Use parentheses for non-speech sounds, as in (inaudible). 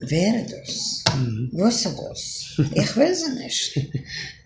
Wer das? Mhm. Was ist das? Ich will sie nicht. (laughs)